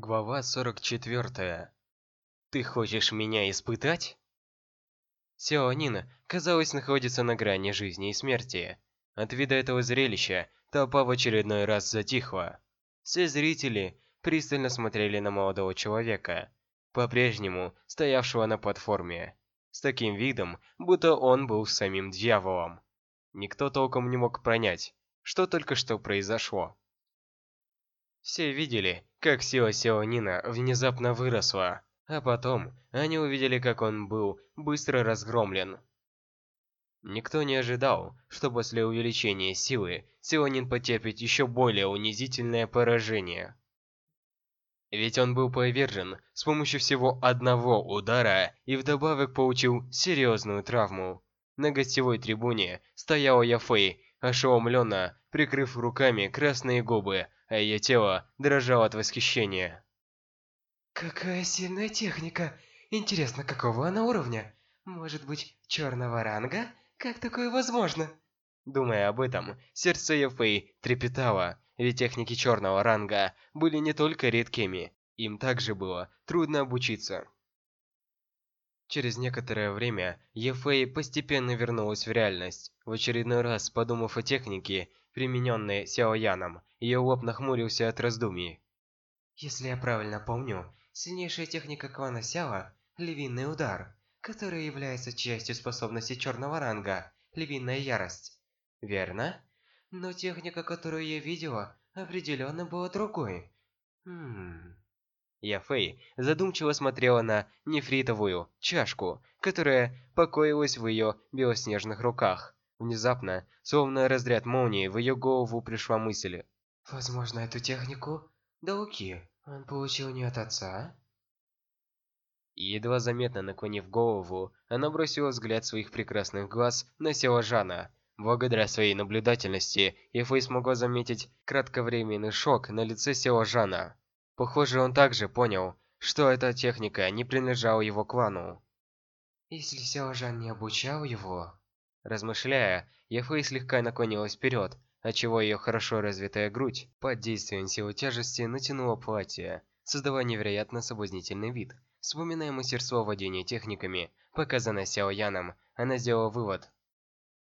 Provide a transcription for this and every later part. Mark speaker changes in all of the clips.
Speaker 1: Глава 44. Ты хочешь меня испытать? Сяо Нина, казалось, находится на грани жизни и смерти. От вида этого зрелища толпа в очередной раз затихла. Все зрители пристально смотрели на молодого человека, по-прежнему стоявшего на платформе, с таким видом, будто он был самим дьяволом. Никто толком не мог понять, что только что произошло. Все видели, как сила Сеонина внезапно выросла, а потом они увидели, как он был быстро разгромлен. Никто не ожидал, что после увеличения силы Сеонин потерпит еще более унизительное поражение. Ведь он был повержен с помощью всего одного удара и вдобавок получил серьезную травму. На гостевой трибуне стоял Яфэй, ошеломленно прикрыв руками красные губы, а ее тело дрожало от восхищения.
Speaker 2: Какая сильная техника! Интересно, какого она уровня? Может быть, черного ранга? Как такое возможно?
Speaker 1: Думая об этом, сердце Ефэй трепетало, ведь техники черного ранга были не только редкими, им также было трудно обучиться. Через некоторое время Ефэй постепенно вернулась в реальность. В очередной раз, подумав о технике, примененной Сяояном, ее лоб нахмурился от раздумий.
Speaker 2: Если я правильно помню, сильнейшая техника клана Сяо – Львиный удар, который является частью способности черного ранга – Львиная ярость. Верно? Но техника, которую я видела, определенно была другой. Хм...
Speaker 1: Яфэй задумчиво смотрела на нефритовую чашку, которая покоилась в ее белоснежных руках. Внезапно, словно разряд молнии, в ее голову пришла мысль.
Speaker 2: Возможно, эту технику Дауки он получил не от отца?
Speaker 1: Едва заметно наклонив голову, она бросила взгляд своих прекрасных глаз на Селажана. Благодаря своей наблюдательности, Ефэй смогла заметить кратковременный шок на лице Селажана. Похоже, он также понял, что эта техника не принадлежала его клану.
Speaker 2: Если Селажан не обучал его,
Speaker 1: Размышляя, Яфэй слегка наклонилась вперед, отчего ее хорошо развитая грудь под действием силы тяжести натянула платье, создавая невероятно соблазнительный вид. Вспоминая мастерство владения техниками, показанное Сяо Яном, она сделала вывод.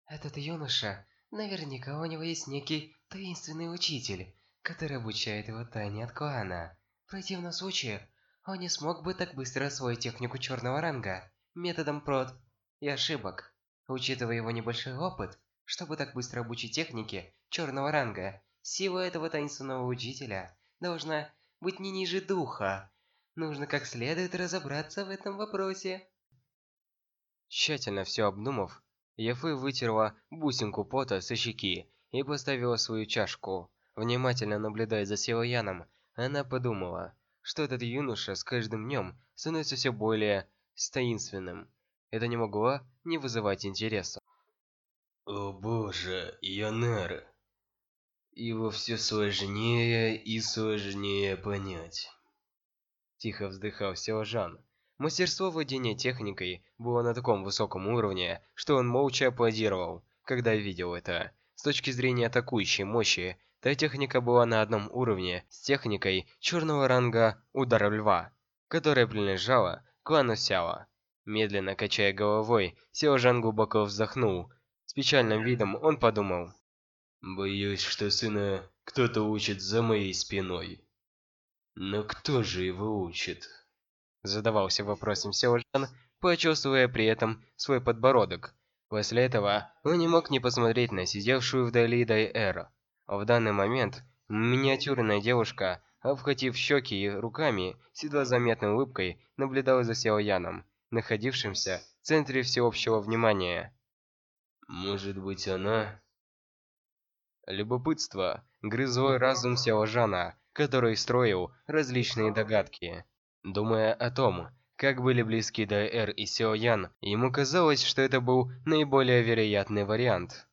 Speaker 2: Этот юноша, наверняка у него есть некий таинственный учитель, который обучает его тайне от клана. В противном случае, он не смог бы так быстро освоить технику черного ранга методом прод и ошибок. Учитывая его небольшой опыт, чтобы так быстро обучить технике черного ранга, сила этого таинственного учителя должна быть не ниже духа. Нужно как следует разобраться в этом вопросе.
Speaker 1: Тщательно все обдумав, Яфы вытерла бусинку пота со щеки и поставила свою чашку. Внимательно наблюдая за Силаяном, она подумала, что этот юноша с каждым днем становится все более таинственным. Это не могло не вызывать интереса.
Speaker 3: О боже, Янер. Его все сложнее и сложнее понять.
Speaker 1: Тихо вздыхал Силажан. Мастерство владения техникой было на таком высоком уровне, что он молча аплодировал, когда видел это. С точки зрения атакующей мощи, та техника была на одном уровне с техникой черного ранга Удара Льва, которая принадлежала клану Сяо. Медленно качая головой, Сеожан глубоко вздохнул. С печальным видом он подумал.
Speaker 3: «Боюсь, что сына кто-то учит за моей спиной. Но кто же его учит?»
Speaker 1: Задавался вопросом Сеожан, почувствуя при этом свой подбородок. После этого он не мог не посмотреть на сидевшую вдали Дайэра. В данный момент миниатюрная девушка, обхватив щеки руками, с едва заметной улыбкой, наблюдала за Сяо Яном находившимся в центре всеобщего внимания.
Speaker 3: «Может быть, она...»
Speaker 1: Любопытство грызло разум Сяожана, который строил различные догадки. Думая о том, как были близки Дайэр и Сяоян, ему казалось, что это был наиболее вероятный вариант.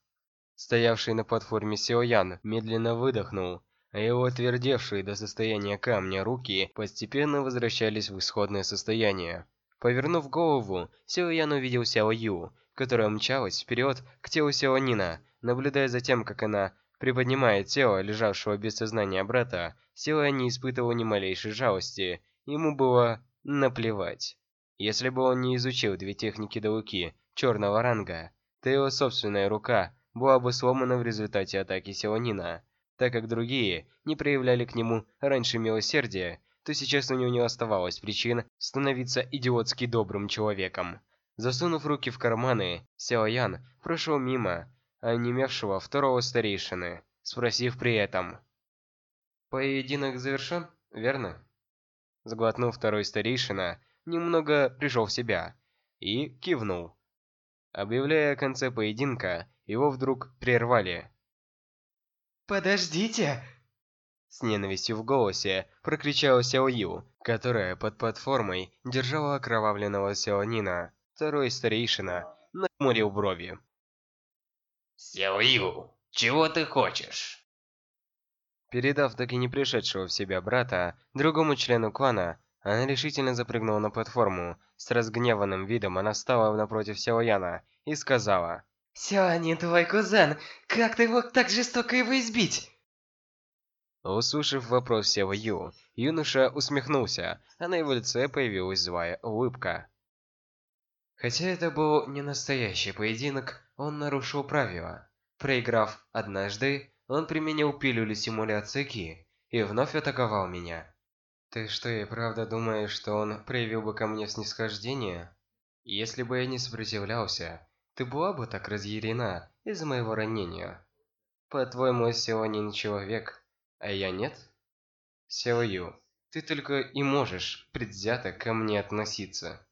Speaker 1: Стоявший на платформе Сяоян медленно выдохнул, а его отвердевшие до состояния камня руки постепенно возвращались в исходное состояние. Повернув голову, Сяо Ян увидел Сяо Ю, которая мчалась вперед к телу Сяо Нина, наблюдая за тем, как она Приподнимая тело лежавшего без сознания брата, Силуя не испытывал ни малейшей жалости. Ему было наплевать. Если бы он не изучил две техники Дауки черного ранга, то его собственная рука была бы сломана в результате атаки Силанина. Так как другие не проявляли к нему раньше милосердия, то сейчас у него не оставалось причин становиться идиотски добрым человеком. Засунув руки в карманы, Сяо Ян прошел мимо онемевшего второго старейшины, спросив при этом. «Поединок завершен, верно?» Сглотнул второй старейшина, немного пришел в себя и кивнул. Объявляя о конце поединка, его вдруг прервали.
Speaker 2: «Подождите!»
Speaker 1: С ненавистью в голосе прокричала Сяо Ю, которая под платформой держала окровавленного Сяо Нина. Второй старейшина нахмурил брови.
Speaker 3: «Сяо Ю, чего ты хочешь?»
Speaker 1: Передав так и не пришедшего в себя брата другому члену клана, она решительно запрыгнула на платформу. С разгневанным видом она встала напротив Сяо Яна и сказала.
Speaker 2: «Сяонин твой кузен, как ты мог так жестоко его избить?»
Speaker 1: Услышав вопрос Сяо Ю, юноша усмехнулся, а на его лице появилась злая улыбка. Хотя это был не настоящий поединок, он нарушил правила. Проиграв однажды, он применил пилюлю симуляции Ки и вновь атаковал меня. Ты что, и правда думаешь, что он проявил бы ко мне снисхождение? Если бы я не сопротивлялся, ты была бы так разъярена из-за моего ранения. По-твоему, сегодня человек, а я нет? Сяо Ю, ты только и можешь предвзято ко мне относиться.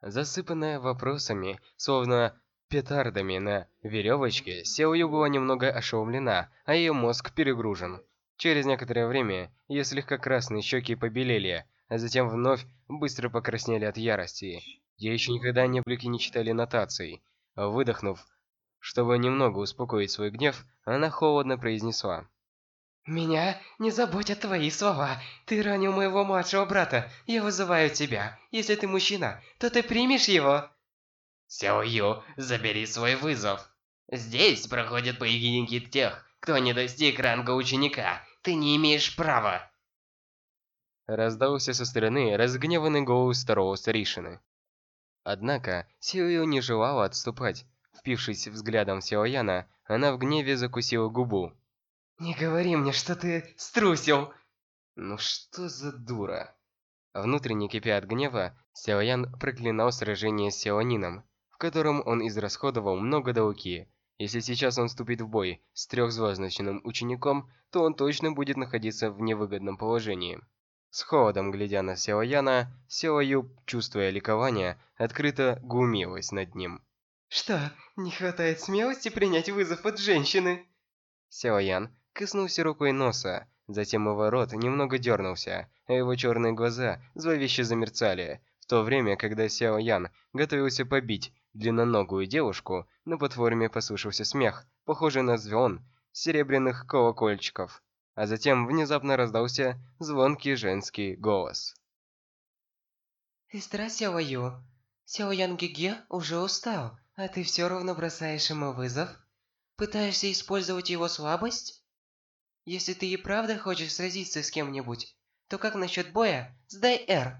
Speaker 1: Засыпанная вопросами, словно петардами на веревочке, Сяо Ю была немного ошеломлена, а ее мозг перегружен. Через некоторое время ее слегка красные щеки побелели, а затем вновь быстро покраснели от ярости. Я еще никогда не блики не читали нотаций. Выдохнув, чтобы немного успокоить свой гнев, она холодно произнесла.
Speaker 2: «Меня не заботят твои слова. Ты ранил моего младшего брата. Я вызываю тебя. Если ты мужчина, то ты примешь его».
Speaker 3: Сяо Ю, забери свой вызов. Здесь проходят поединки тех, кто не достиг ранга ученика. Ты не имеешь права.
Speaker 1: Раздался со стороны разгневанный голос второго старейшины. Однако Сио не желала отступать. Впившись взглядом в Сяо Яна, она в гневе закусила губу.
Speaker 2: «Не говори мне, что ты струсил!»
Speaker 1: «Ну что за дура?» Внутренне кипя от гнева, Сяо Ян проклинал сражение с Сяонином, в котором он израсходовал много дауки. Если сейчас он вступит в бой с трехзвездочным учеником, то он точно будет находиться в невыгодном положении. С холодом глядя на Сяо Яна, Сяо Ю, чувствуя ликование, открыто глумилась над ним.
Speaker 2: «Что, не хватает смелости принять вызов от женщины?»
Speaker 1: Сяо Ян коснулся рукой носа, затем его рот немного дернулся, а его черные глаза зловеще замерцали, в то время, когда Сяо Ян готовился побить длинноногую девушку, на платформе послышался смех, похожий на звон серебряных колокольчиков, а затем внезапно раздался звонкий женский голос.
Speaker 2: «Сестра Сяо Ю, Сяо Ян Гиге уже устал, а ты все равно бросаешь ему вызов? Пытаешься использовать его слабость?» Если ты и правда хочешь сразиться с кем-нибудь, то как насчет боя с Дай-Эр?